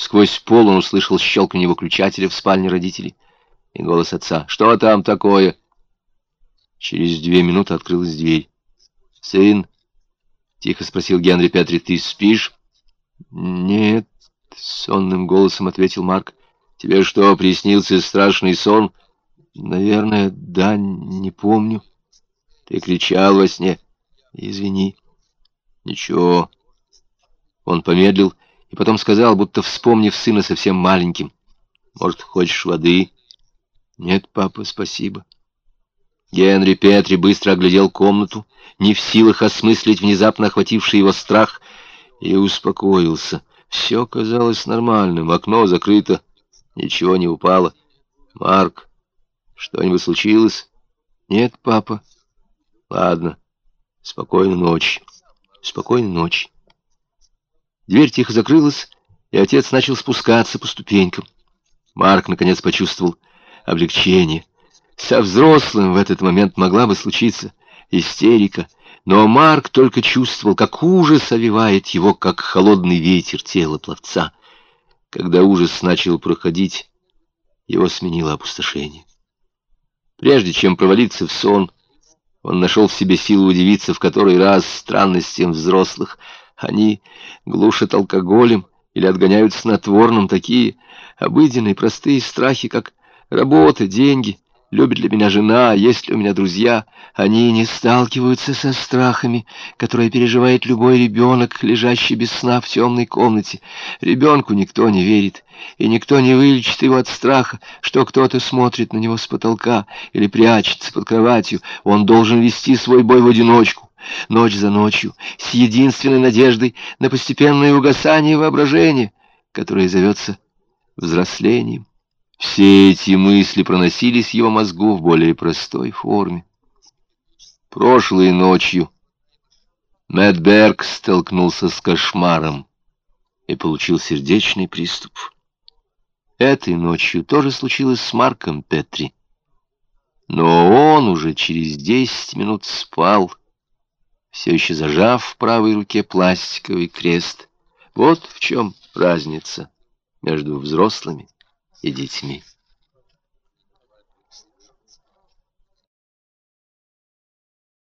Сквозь пол он услышал щелканье выключателя в спальне родителей и голос отца. «Что там такое?» Через две минуты открылась дверь. «Сын?» — тихо спросил Генри Петри. «Ты спишь?» «Нет», — сонным голосом ответил Марк. «Тебе что, приснился страшный сон?» «Наверное, да, не помню». «Ты кричал во сне?» «Извини». «Ничего». Он помедлил и потом сказал, будто вспомнив сына совсем маленьким. «Может, хочешь воды?» «Нет, папа, спасибо». Генри Петри быстро оглядел комнату, не в силах осмыслить внезапно охвативший его страх, и успокоился. Все казалось нормальным, окно закрыто, ничего не упало. «Марк, что-нибудь случилось?» «Нет, папа». «Ладно, спокойной ночи, спокойной ночи». Дверь тихо закрылась, и отец начал спускаться по ступенькам. Марк, наконец, почувствовал облегчение. Со взрослым в этот момент могла бы случиться истерика, но Марк только чувствовал, как ужас овивает его, как холодный ветер тело пловца. Когда ужас начал проходить, его сменило опустошение. Прежде чем провалиться в сон, он нашел в себе силу удивиться в который раз странностям взрослых — они глушат алкоголем или отгоняют снотворным такие обыденные простые страхи, как работа, деньги, любит ли меня жена, есть ли у меня друзья. Они не сталкиваются со страхами, которые переживает любой ребенок, лежащий без сна в темной комнате. Ребенку никто не верит, и никто не вылечит его от страха, что кто-то смотрит на него с потолка или прячется под кроватью. Он должен вести свой бой в одиночку ночь за ночью, с единственной надеждой на постепенное угасание воображения, которое зовется взрослением. Все эти мысли проносились в его мозгу в более простой форме. Прошлой ночью Мэтт Берг столкнулся с кошмаром и получил сердечный приступ. Этой ночью тоже случилось с Марком Петри. Но он уже через десять минут спал, все еще зажав в правой руке пластиковый крест. Вот в чем разница между взрослыми и детьми.